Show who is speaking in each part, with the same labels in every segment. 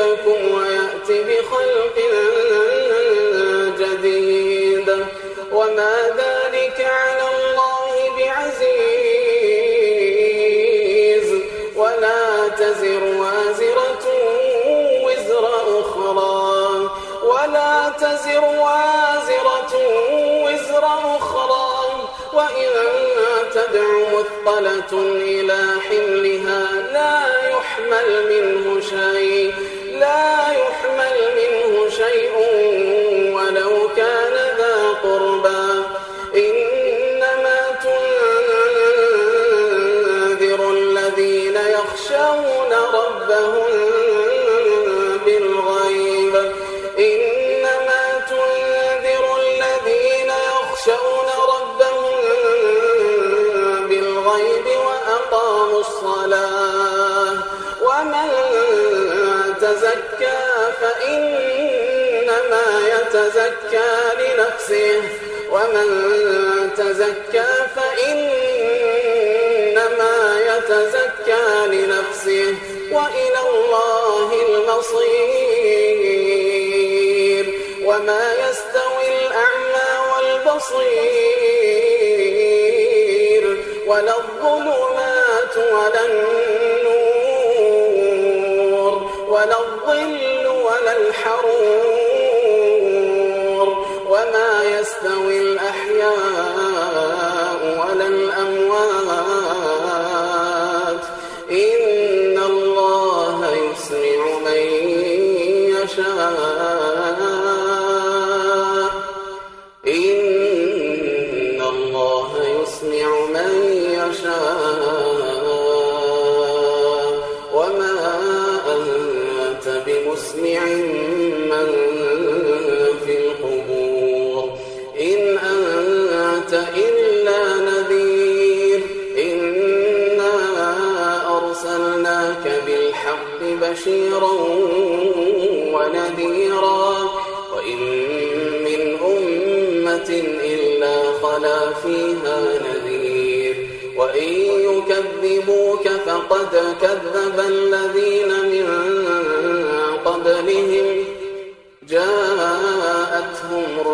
Speaker 1: يذهبكم ويأتي بخلق جديد. وما ذلك على الله بعزيز. ولا تزر وازرة وزر أخرى. ولا تزر وازرة وزر أخرى. وإن تدع مثقلة إلى حملها لا يحمل منه شيء. لا يحمل منه شيء ولو كان ذا قربى. إنما تنذر الذين يخشون ربهم بالغيب. إنما تنذر الذين يخشون ربهم بالغيب وأقاموا الصلاة. ومن تزكى فإنما يتزكى لنفسه. ومن تزكى فإنما يتزكى لنفسه. وإلى الله المصير. وما يستوي الأعمى والبصير. ولا الظلمات ولا النور الحرور وما يستوي الأحياء ولا الأموات. إن الله يسمع من يشاء. إن الله يسمع من يشاء. أنت بمسمع من في القبور. إن أنت إلا نذير. إنا أرسلناك بالحق بشيرا ونذيرا. وإن من أمة إلا خلا فيها نذير. وإن يكذبوك فقد كذب الذين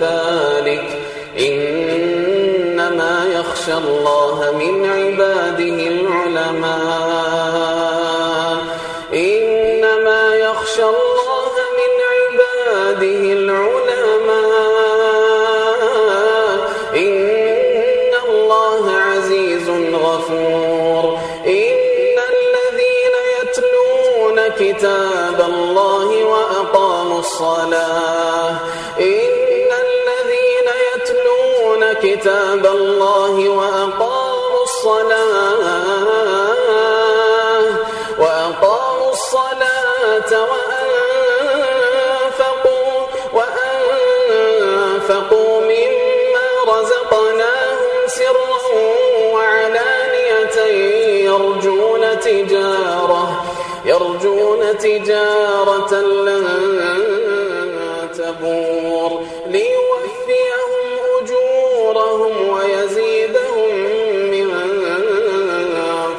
Speaker 1: كذلك إنما يخشى الله من عباده العلماء. يخشى الله من عباده العلماء. إن الله عزيز غفور. إن الذين يتلون كتاب الله وأقاموا الصلاة. إن كتاب الله وأقاموا الصلاة وأقاموا الصلاة وأنفقوا وأنفقوا مما رزقناهم سرا وعلانية يرجون تجارة يرجون تجارة لن تبور.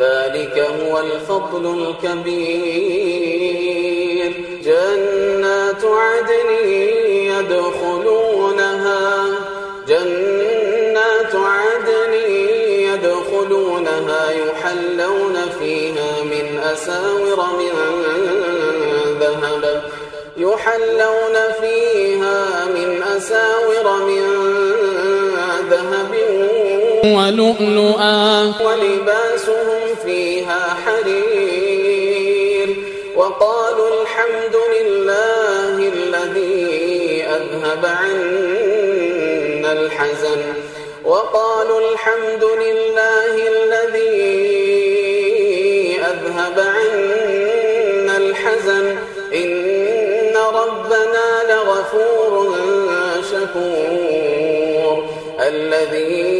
Speaker 1: ذلك هو الفضل الكبير. جنات عدن يدخلونها جنات عدن يدخلونها يحلون فيها من أساور من ذهب يحلون فيها من أساور من ذهب
Speaker 2: ولؤلؤا.
Speaker 1: ولباسهم فيها حرير. وقالوا الحمد لله الذي أذهب عنا الحزن. وقالوا الحمد لله الذي أذهب عنا الحزن. إن ربنا لغفور شكور. الذي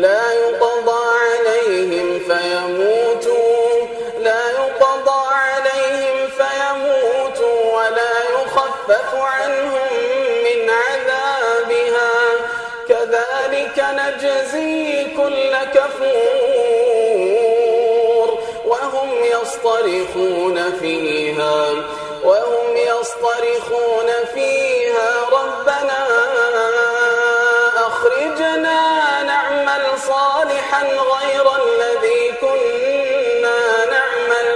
Speaker 1: لا يقضى عليهم فيموتوا لا يقضى عليهم فيموتوا ولا يخفف عنهم من عذابها. كذلك نجزي كل كفور. وهم يصطرخون فيها وهم يصطرخون فيها. ربنا أخرجنا غير الذي كنا نعمل.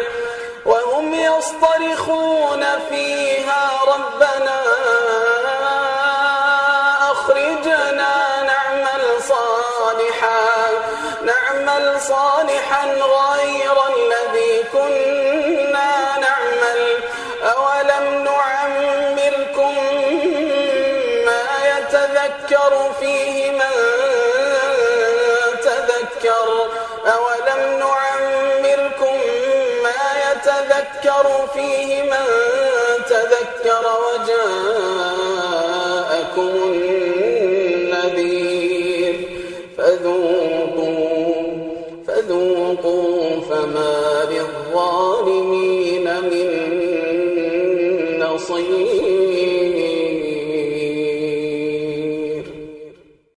Speaker 1: وهم يصطرخون فيها ربنا أخرجنا نعمل صالحا نعمل صالحا غير الذي كنا نعمل. أولم نعمركم ما يتذكر فيه من يتذكر فيه من تذكر وجاءكم